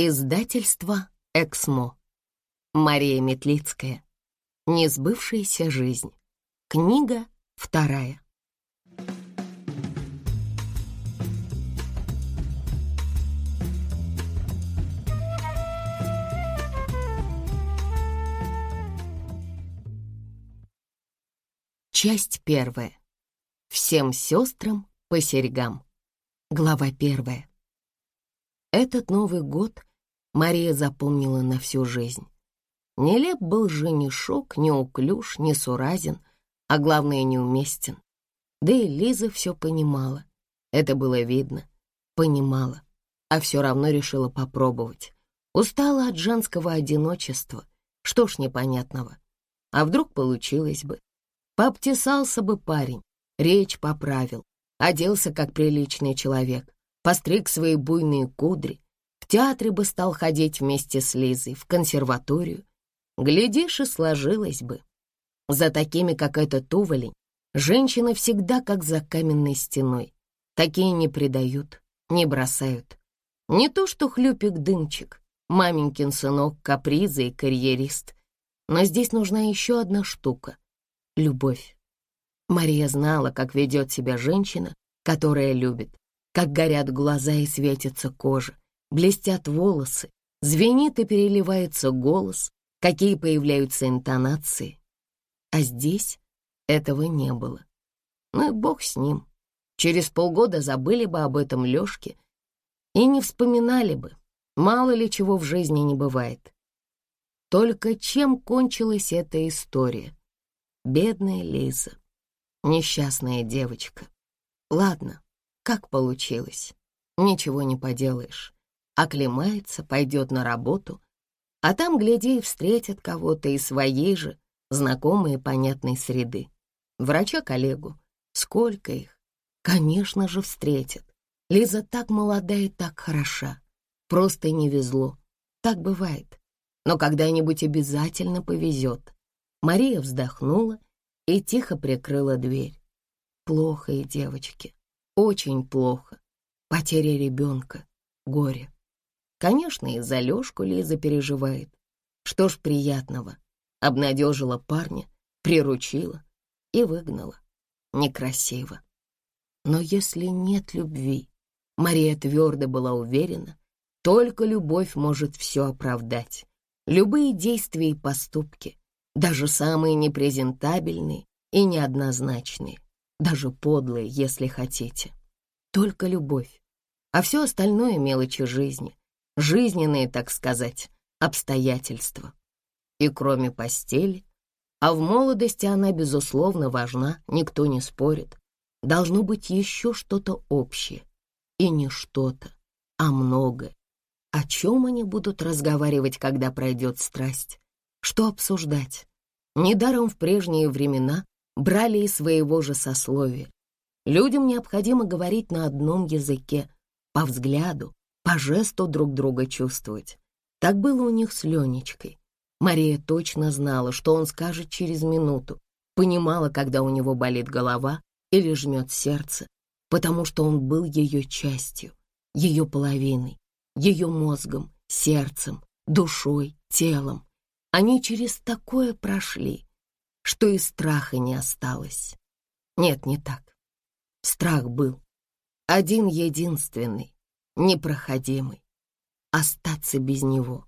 Издательство «Эксмо». Мария Метлицкая. Несбывшаяся жизнь. Книга вторая. Часть первая. Всем сестрам по серьгам. Глава первая. Этот Новый год Мария запомнила на всю жизнь. Нелеп был женишок, неуклюж, несуразен, а главное, неуместен. Да и Лиза все понимала. Это было видно. Понимала, а все равно решила попробовать. Устала от женского одиночества. Что ж непонятного. А вдруг получилось бы? Пообтесался бы парень, речь поправил, оделся как приличный человек, постриг свои буйные кудри, театре бы стал ходить вместе с Лизой, в консерваторию. Глядишь, и сложилось бы. За такими, как этот уволень, женщины всегда как за каменной стеной. Такие не предают, не бросают. Не то что хлюпик-дымчик, маменькин сынок, каприза и карьерист. Но здесь нужна еще одна штука — любовь. Мария знала, как ведет себя женщина, которая любит, как горят глаза и светится кожа, блестят волосы, звенит и переливается голос, какие появляются интонации. А здесь этого не было. Ну и бог с ним. Через полгода забыли бы об этом Лёшке и не вспоминали бы. Мало ли чего в жизни не бывает. Только чем кончилась эта история? Бедная Лиза, несчастная девочка. Ладно, как получилось, ничего не поделаешь оклемается, пойдет на работу, а там, гляди, встретит кого-то из своей же, знакомой и понятной среды. Врача-коллегу. Сколько их? Конечно же, встретит. Лиза так молода и так хороша. Просто не везло. Так бывает. Но когда-нибудь обязательно повезет. Мария вздохнула и тихо прикрыла дверь. Плохо и девочке. Очень плохо. Потеря ребенка. Горе. Конечно, и за Лёшку Лиза переживает. Что ж приятного. Обнадежила парня, приручила и выгнала. Некрасиво. Но если нет любви, Мария твердо была уверена, только любовь может все оправдать. Любые действия и поступки, даже самые непрезентабельные и неоднозначные, даже подлые, если хотите. Только любовь, а все остальное мелочи жизни жизненные, так сказать, обстоятельства. И кроме постели, а в молодости она, безусловно, важна, никто не спорит, должно быть еще что-то общее. И не что-то, а многое. О чем они будут разговаривать, когда пройдет страсть? Что обсуждать? Недаром в прежние времена брали из своего же сословия. Людям необходимо говорить на одном языке, по взгляду, по жесту друг друга чувствовать. Так было у них с Ленечкой. Мария точно знала, что он скажет через минуту, понимала, когда у него болит голова или жмет сердце, потому что он был ее частью, ее половиной, ее мозгом, сердцем, душой, телом. Они через такое прошли, что и страха не осталось. Нет, не так. Страх был. Один единственный непроходимый. Остаться без него.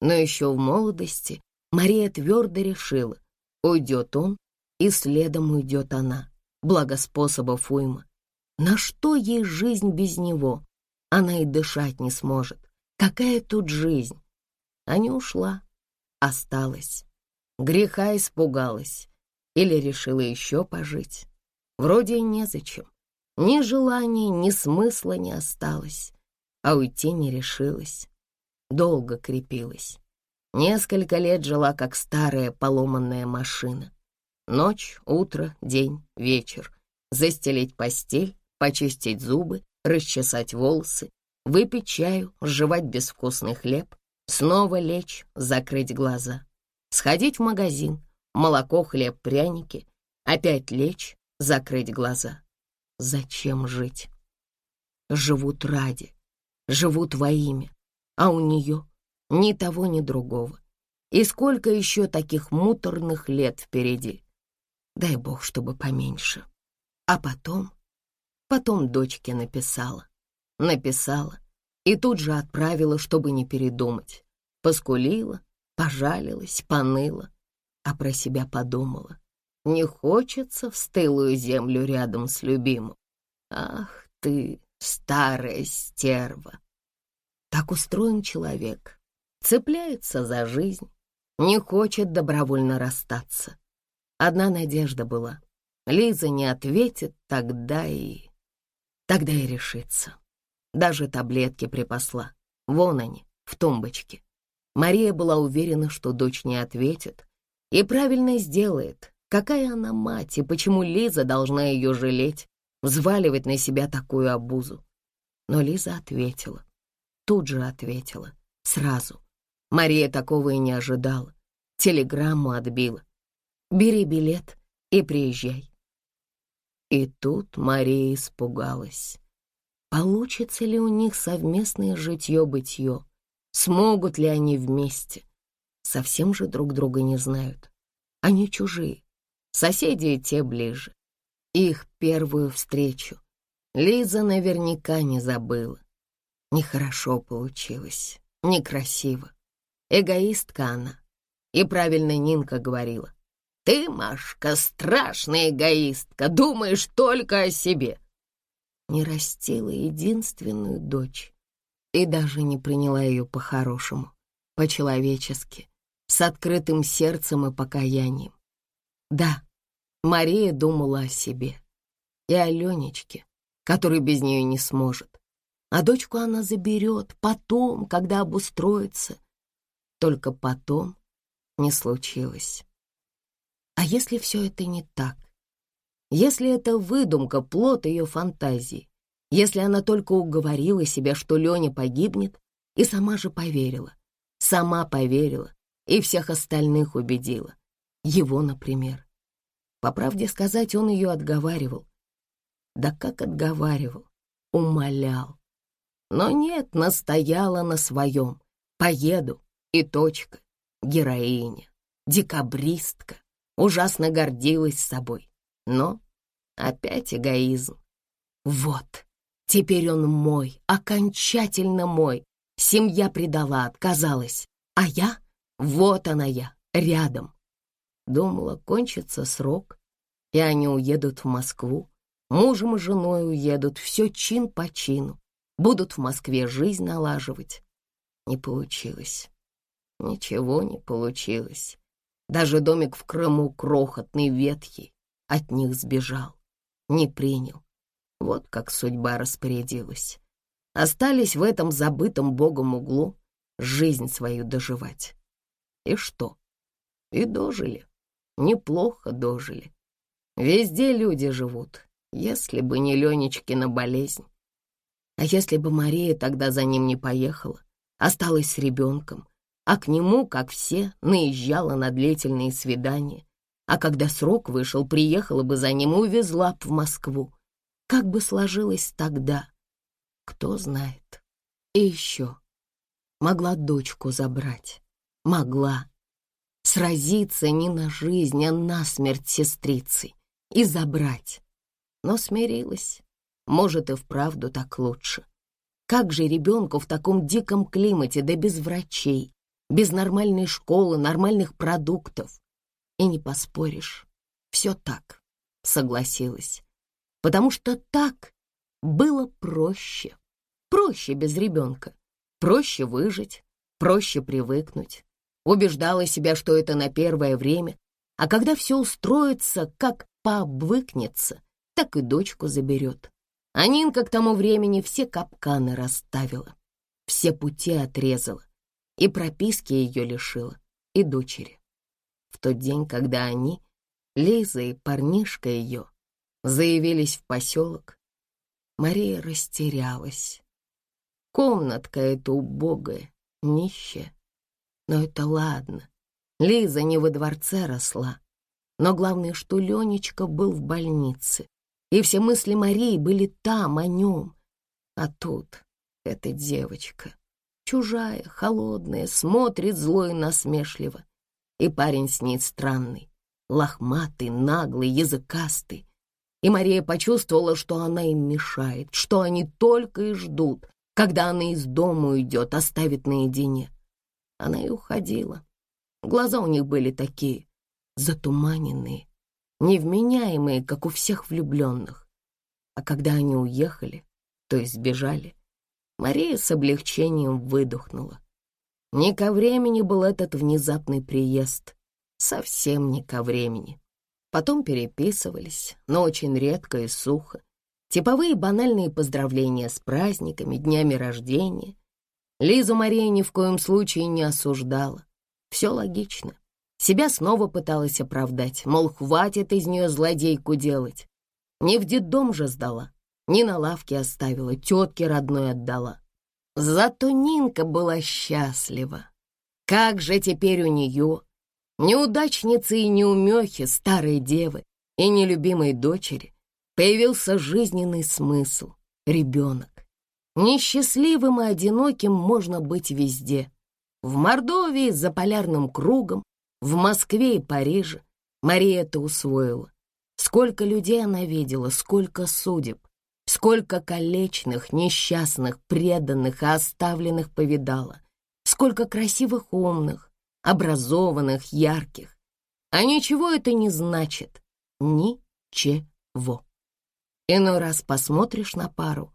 Но еще в молодости Мария твердо решила, уйдет он, и следом уйдет она. Благо способов уйма. На что ей жизнь без него? Она и дышать не сможет. Какая тут жизнь? А не ушла, осталась. Греха испугалась или решила еще пожить. Вроде и незачем. Ни желания, ни смысла не осталось, а уйти не решилась. Долго крепилась. Несколько лет жила, как старая поломанная машина. Ночь, утро, день, вечер. Застелить постель, почистить зубы, расчесать волосы, выпить чаю, жевать безвкусный хлеб, снова лечь, закрыть глаза, сходить в магазин, молоко, хлеб, пряники, опять лечь, закрыть глаза. Зачем жить? Живут ради, живут во имя. а у нее ни того, ни другого. И сколько еще таких муторных лет впереди. Дай бог, чтобы поменьше. А потом, потом дочке написала. Написала и тут же отправила, чтобы не передумать. Поскулила, пожалилась, поныла, а про себя подумала. Не хочется в стылую землю рядом с любимым. Ах ты, старая стерва! Так устроен человек. Цепляется за жизнь, не хочет добровольно расстаться. Одна надежда была. Лиза не ответит, тогда и... Тогда и решится. Даже таблетки припасла. Вон они, в тумбочке. Мария была уверена, что дочь не ответит. И правильно сделает. Какая она мать, и почему Лиза должна ее жалеть, взваливать на себя такую обузу? Но Лиза ответила. Тут же ответила. Сразу. Мария такого и не ожидала. Телеграмму отбила. «Бери билет и приезжай». И тут Мария испугалась. Получится ли у них совместное житье-бытье? Смогут ли они вместе? Совсем же друг друга не знают. Они чужие, соседи и те ближе. Их первую встречу Лиза наверняка не забыла. Нехорошо получилось, некрасиво. Эгоистка она. И правильно Нинка говорила. «Ты, Машка, страшная эгоистка, думаешь только о себе». Не растила единственную дочь и даже не приняла ее по-хорошему, по-человечески, с открытым сердцем и покаянием. Да, Мария думала о себе и о Ленечке, который без нее не сможет. А дочку она заберет потом, когда обустроится. Только потом не случилось. А если все это не так? Если это выдумка, плод ее фантазии? Если она только уговорила себя, что Леня погибнет, и сама же поверила, сама поверила и всех остальных убедила. Его, например. По правде сказать, он ее отговаривал. Да как отговаривал? Умолял. Но нет, настояла на своем. Поеду, и точка. Героиня, декабристка, ужасно гордилась собой. Но опять эгоизм. Вот, Теперь он мой, окончательно мой. Семья предала, отказалась. А я? Вот она я, рядом. Думала, кончится срок, и они уедут в Москву. Мужем и женой уедут, все чин по чину. Будут в Москве жизнь налаживать. Не получилось. Ничего не получилось. Даже домик в Крыму крохотный, ветхий, от них сбежал. Не принял. Вот как судьба распорядилась. Остались в этом забытом Богом углу жизнь свою доживать. И что? И дожили. Неплохо дожили. Везде люди живут, если бы не Ленечкина болезнь. А если бы Мария тогда за ним не поехала, осталась с ребенком, а к нему, как все, наезжала на длительные свидания, а когда срок вышел, приехала бы за ним и увезла б в Москву, как бы сложилось тогда, кто знает. И еще могла дочку забрать, могла сразиться не на жизнь, а на смерть сестрицы и забрать. Но смирилась. Может, и вправду так лучше. Как же ребенку в таком диком климате, да без врачей, без нормальной школы, нормальных продуктов? И не поспоришь. Все так, согласилась потому что так было проще. Проще без ребенка, проще выжить, проще привыкнуть. Убеждала себя, что это на первое время, а когда все устроится, как пообвыкнется, так и дочку заберет. А Нинка к тому времени все капканы расставила, все пути отрезала, и прописки ее лишила, и дочери. В тот день, когда они, Лиза и парнишка ее, заявились в поселок, Мария растерялась. Комнатка эта убогая, нищая. Но это ладно. Лиза не во дворце росла. Но главное, что Ленечка был в больнице, и все мысли Марии были там, о нем. А тут эта девочка. Чужая, холодная, смотрит зло и насмешливо. И парень с ней странный, лохматый, наглый, языкастый. И Мария почувствовала, что она им мешает, что они только и ждут, когда она из дома уйдет, оставит наедине. Она и уходила. Глаза у них были такие, затуманенные, невменяемые, как у всех влюбленных. А когда они уехали, то есть сбежали, Мария с облегчением выдохнула. Не ко времени был этот внезапный приезд. Совсем не ко времени. Потом переписывались, но очень редко и сухо. Типовые банальные поздравления с праздниками, днями рождения. Лизу Мария ни в коем случае не осуждала. Все логично. Себя снова пыталась оправдать, мол, хватит из нее злодейку делать. Не в детдом же сдала, не на лавке оставила, тетке родной отдала. Зато Нинка была счастлива. Как же теперь у нее, неудачницы и неумехи, старой девы и нелюбимой дочери, появился жизненный смысл — ребенок. Несчастливым и одиноким можно быть везде. В Мордовии за полярным кругом, в Москве и Париже Мария это усвоила. Сколько людей она видела, сколько судеб, сколько колечных, несчастных, преданных и оставленных повидала, сколько красивых, умных, образованных, ярких. А ничего это не значит. Ничего. Иной раз посмотришь на пару,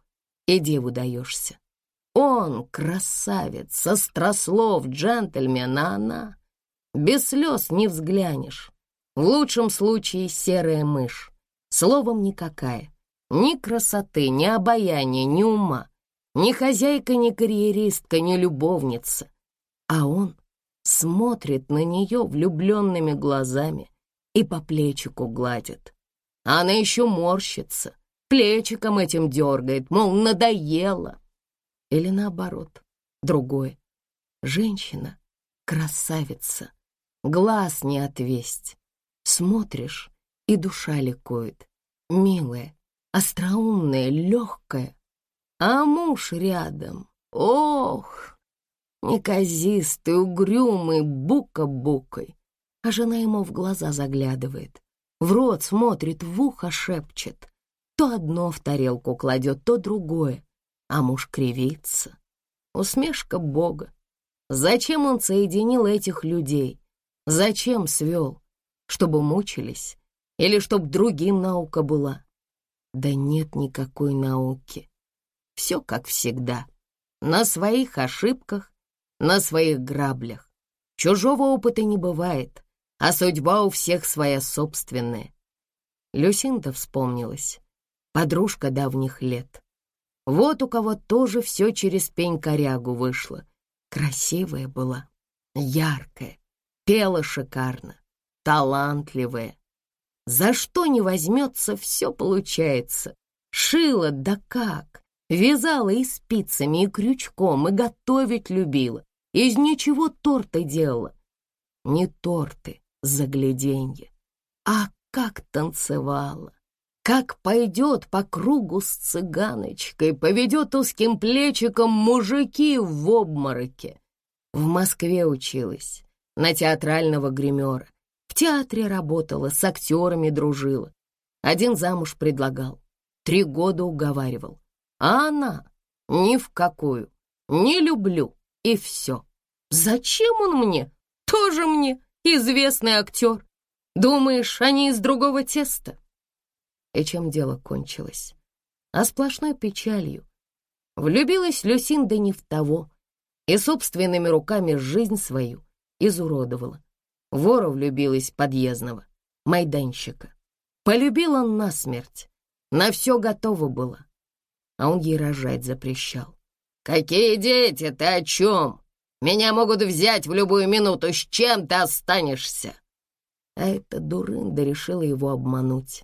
и деву даешься. Он красавец, острослов, джентльмен, а она... Без слез не взглянешь. В лучшем случае серая мышь. Словом, никакая. Ни красоты, ни обаяния, ни ума. Ни хозяйка, ни карьеристка, ни любовница. А он смотрит на нее влюбленными глазами и по плечику гладит. Она еще морщится, плечиком этим дергает, мол, надоело. Или наоборот, другое. Женщина — красавица, глаз не отвесть. Смотришь, и душа ликует. Милая, остроумная, легкая. А муж рядом, ох, неказистый, угрюмый, бука-букой. А жена ему в глаза заглядывает, в рот смотрит, в ухо шепчет. То одно в тарелку кладет, то другое, а муж кривится. Усмешка Бога. Зачем он соединил этих людей? Зачем свел? Чтобы мучились? Или чтоб другим наука была? Да нет никакой науки. Все как всегда. На своих ошибках, на своих граблях. Чужого опыта не бывает, а судьба у всех своя собственная. Люсинда вспомнилась, подружка давних лет. Вот у кого тоже все через пень-корягу вышло. Красивая была, яркая, пела шикарно, талантливая. За что не возьмется, все получается. Шила, да как! Вязала и спицами, и крючком, и готовить любила. Из ничего торта делала. Не торты, загляденье, а как танцевала как пойдет по кругу с цыганочкой, поведет узким плечиком мужики в обмороке. В Москве училась, на театрального гримера. В театре работала, с актерами дружила. Один замуж предлагал, три года уговаривал. А она ни в какую, не люблю, и все. Зачем он мне? Тоже мне известный актер. Думаешь, они из другого теста? И чем дело кончилось. А сплошной печалью. Влюбилась Люсинда не в того и собственными руками жизнь свою изуродовала. Вора влюбилась подъездного, майданщика. Полюбила насмерть, на все готово было. А он ей рожать запрещал. «Какие дети? Ты о чем? Меня могут взять в любую минуту. С чем ты останешься?» А эта дурында решила его обмануть.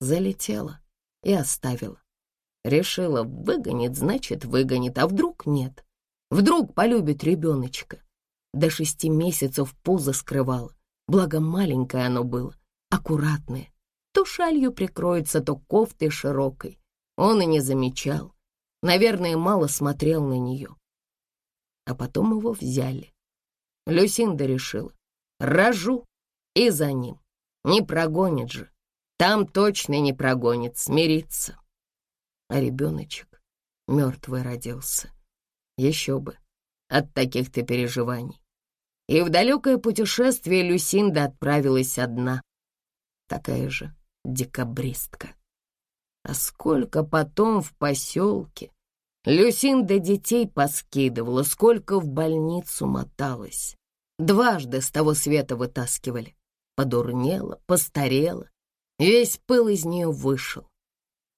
Залетела и оставила. Решила, выгонит, значит, выгонит, а вдруг нет. Вдруг полюбит ребеночка. До шести месяцев пузо скрывала, благо маленькое оно было, аккуратное. То шалью прикроется, то кофтой широкой. Он и не замечал. Наверное, мало смотрел на нее. а потом его взяли. Люсинда решила, рожу и за ним. Не прогонит же. Там точно не прогонит, смириться. А ребеночек мертвый родился. Еще бы, от таких-то переживаний. И в далекое путешествие Люсинда отправилась одна. Такая же декабристка. А сколько потом в поселке Люсинда детей поскидывала, сколько в больницу моталась. Дважды с того света вытаскивали. Подурнела, постарела, весь пыл из нее вышел.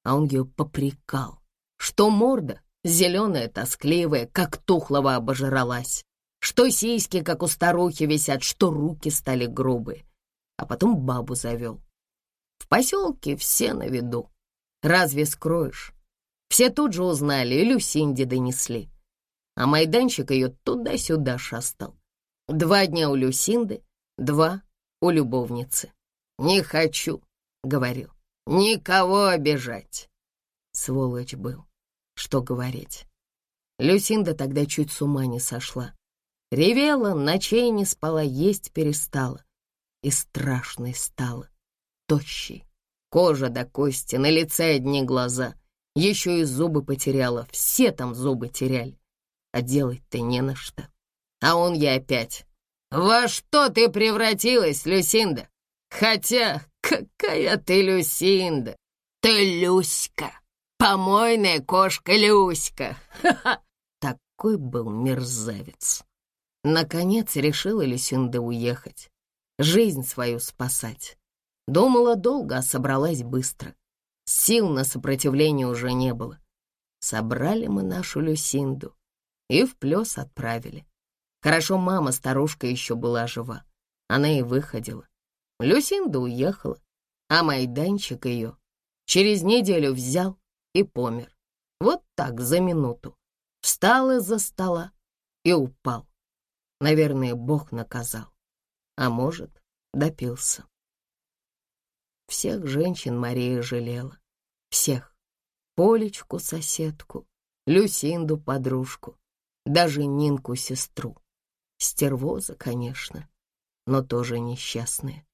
А он ее попрекал, что морда зеленая, тоскливая, как тухлого обожралась, что сиськи, как у старухи, висят, что руки стали грубые. А потом бабу завел. В поселке все на виду. Разве скроешь? Все тут же узнали и Люсинде донесли. А майданчик ее туда-сюда шастал. Два дня у Люсинды, два у любовницы. «Не хочу», — говорил, — «никого обижать». Сволочь был, что говорить. Люсинда тогда чуть с ума не сошла. Ревела, ночей не спала, есть перестала. И страшной стала, тощей. Кожа до кости, на лице одни глаза. Еще и зубы потеряла, все там зубы теряли. А делать-то не на что. А он я опять. «Во что ты превратилась, Люсинда? Хотя, какая ты Люсинда? Ты Люська, помойная кошка Люська!» Ха-ха! Такой был мерзавец. Наконец решила Люсинда уехать, жизнь свою спасать. Думала долго, а собралась быстро. Сил на сопротивление уже не было. Собрали мы нашу Люсинду и в плес отправили. Хорошо мама, старушка, еще была жива. Она и выходила. Люсинда уехала, а майданчик ее через неделю взял и помер. Вот так, за минуту. Встал из-за стола и упал. Наверное, Бог наказал. А может, допился. Всех женщин Мария жалела. Всех. Полечку, соседку, Люсинду, подружку, даже Нинку, сестру. Стервоза, конечно, но тоже несчастная.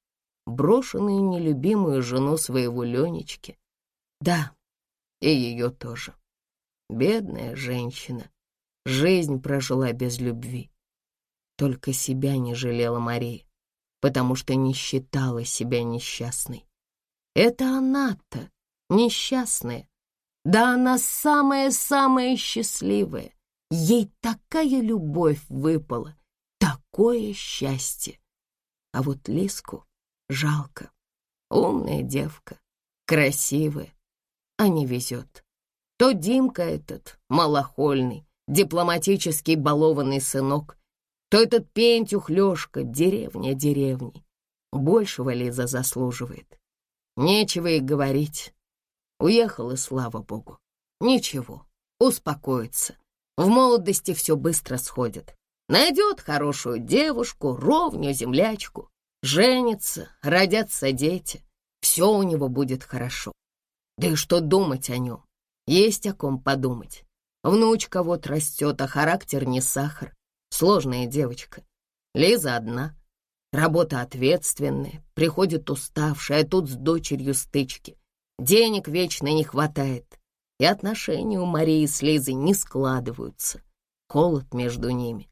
Брошенную нелюбимую жену своего Ленечки. Да, и ее тоже. Бедная женщина. Жизнь прожила без любви. Только себя не жалела Мария, потому что не считала себя несчастной. Это она-то, несчастная. Да она самая-самая счастливая. Ей такая любовь выпала, такое счастье. А вот Лиску жалко. Умная девка, красивая, а не везет. То Димка этот, малохольный, дипломатический балованный сынок, то этот Пентюх Лёшка, деревня деревни. Большего Лиза заслуживает. Нечего и говорить. Уехала, слава богу. Ничего, успокоится. В молодости все быстро сходит. Найдет хорошую девушку, ровню, землячку, женится, родятся дети. Все у него будет хорошо. Да и что думать о нем? Есть о ком подумать. Внучка вот растет, а характер не сахар. Сложная девочка. Лиза одна. Работа ответственная, приходит уставшая, а тут с дочерью стычки. Денег вечно не хватает, и отношения у Марии с Лизой не складываются. Холод между ними.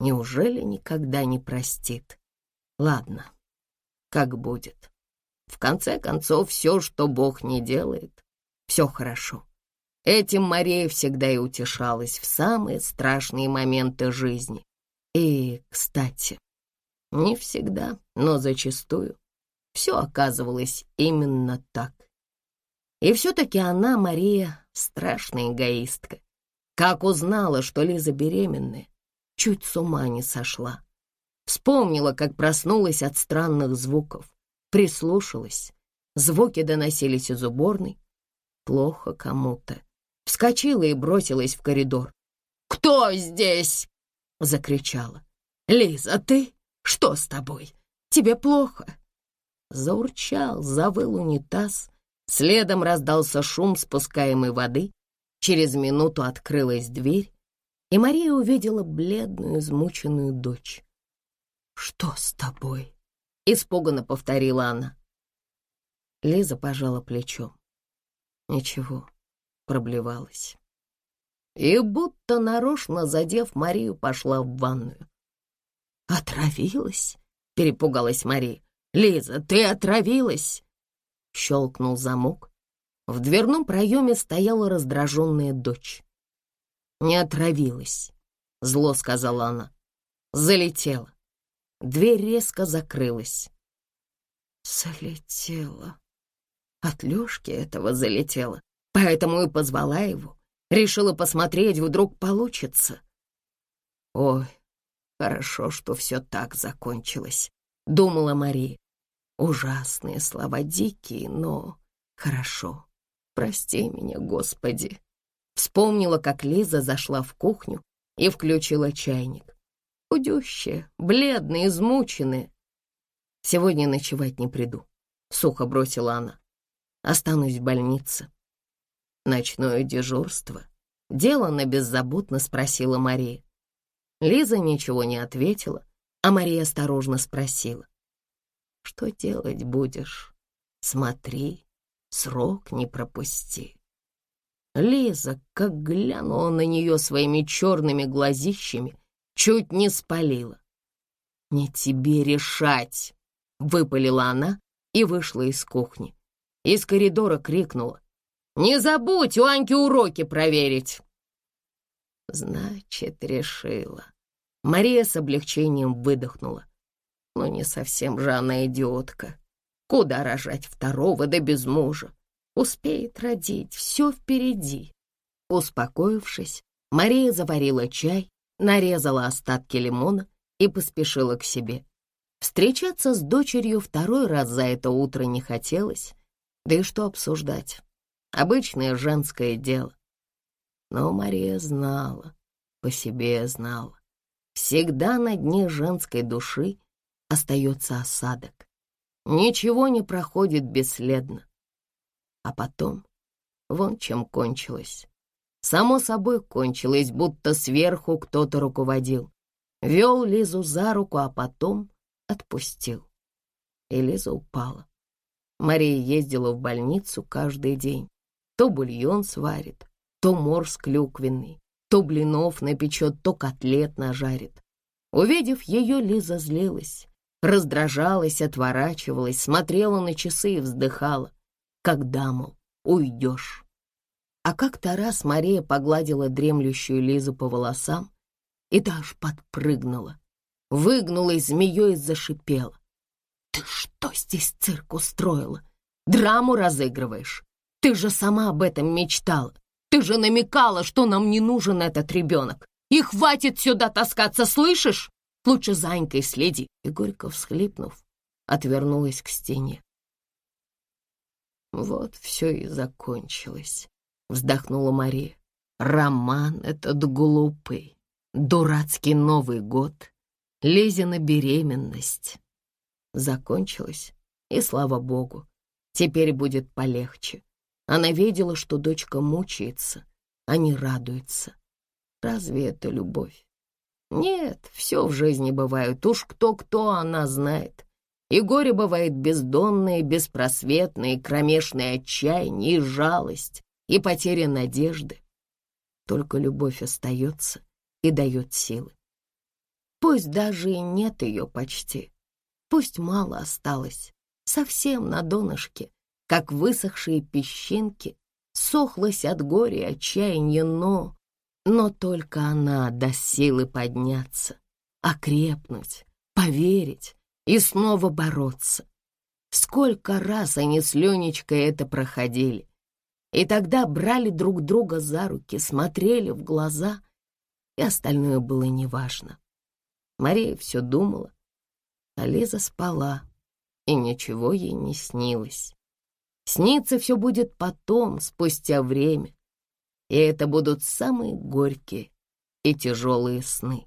Неужели никогда не простит? Ладно, как будет. В конце концов, все, что Бог не делает, все хорошо. Этим Мария всегда и утешалась в самые страшные моменты жизни. И, кстати, не всегда, но зачастую все оказывалось именно так. И все-таки она, Мария, страшная эгоистка. Как узнала, что Лиза беременная, чуть с ума не сошла. Вспомнила, как проснулась от странных звуков, прислушалась. Звуки доносились из уборной. Плохо кому-то. Вскочила и бросилась в коридор. «Кто здесь?» — закричала. «Лиза, ты?» Что с тобой? Тебе плохо?» Заурчал, завыл унитаз. Следом раздался шум спускаемой воды. Через минуту открылась дверь, и Мария увидела бледную, измученную дочь. «Что с тобой?» — испуганно повторила она. Лиза пожала плечом. Ничего, проблевалась. И будто нарочно задев Марию, пошла в ванную. «Отравилась?» — перепугалась Мария. «Лиза, ты отравилась!» Щелкнул замок. В дверном проеме стояла раздраженная дочь. «Не отравилась», — зло сказала она. «Залетела». Дверь резко закрылась. «Залетела», от Лёшки этого залетела, поэтому и позвала его. Решила посмотреть, вдруг получится. Ой, хорошо, что все так закончилось, думала Мария. Ужасные слова, дикие, но хорошо. Прости меня, Господи. Вспомнила, как Лиза зашла в кухню и включила чайник. Худющая, бледная, измученная. Сегодня ночевать не приду, сухо бросила она. Останусь в больнице. Ночное дежурство. Делано беззаботно спросила Мария. Лиза ничего не ответила, а Мария осторожно спросила. Что делать будешь? Смотри, срок не пропусти. Лиза, как глянула на нее своими черными глазищами, чуть не спалила. «Не тебе решать!» — выпалила она и вышла из кухни. Из коридора крикнула. «Не забудь у Аньки уроки проверить!» Значит, решила. Мария с облегчением выдохнула. Ну, не совсем же она идиотка. Куда рожать второго, да без мужа? Успеет родить, все впереди. Успокоившись, Мария заварила чай, нарезала остатки лимона и поспешила к себе. Встречаться с дочерью второй раз за это утро не хотелось, да и что обсуждать? Обычное женское дело. Но Мария знала, по себе знала. Всегда на дне женской души остается осадок. Ничего не проходит бесследно. А потом, вон чем кончилось. Само собой кончилось, будто сверху кто-то руководил. Вел Лизу за руку, а потом отпустил. И Лиза упала. Мария ездила в больницу каждый день. То бульон сварит, то морс клюквенный, то блинов напечет, то котлет нажарит. Увидев ее, Лиза злилась, раздражалась, отворачивалась, смотрела на часы и вздыхала. Когда, мол, уйдешь? А как-то раз Мария погладила дремлющую Лизу по волосам и даже подпрыгнула, выгнулась змеей и зашипела. «Ты что здесь цирк устроила? Драму разыгрываешь? Ты же сама об этом мечтала. Ты же намекала, что нам не нужен этот ребенок. И хватит сюда таскаться, слышишь? Лучше за Анькой следи». И горько всхлипнув, отвернулась к стене. Вот все и закончилось, вздохнула Мария. Роман этот глупый, дурацкий Новый год, Лизина беременность закончилась, и слава богу, теперь будет полегче. Она видела, что дочка мучается, а не радуется. Разве это любовь? Нет, все в жизни бывает, уж кто-кто она знает. И горе бывает бездонное, беспросветное, кромешное отчаяние и жалость, и потеря надежды. Только любовь остается и дает силы. Пусть даже и нет ее почти, Пусть мало осталось, совсем на донышке, как высохшие песчинки, сохлась от горя и отчаяния, но... Но только она до силы подняться, окрепнуть, поверить и снова бороться. Сколько раз они с Ленечкой это проходили. И тогда брали друг друга за руки, смотрели в глаза, и остальное было неважно. Мария все думала, а Лиза спала, и ничего ей не снилось. Снится все будет потом, спустя время, и это будут самые горькие и тяжелые сны.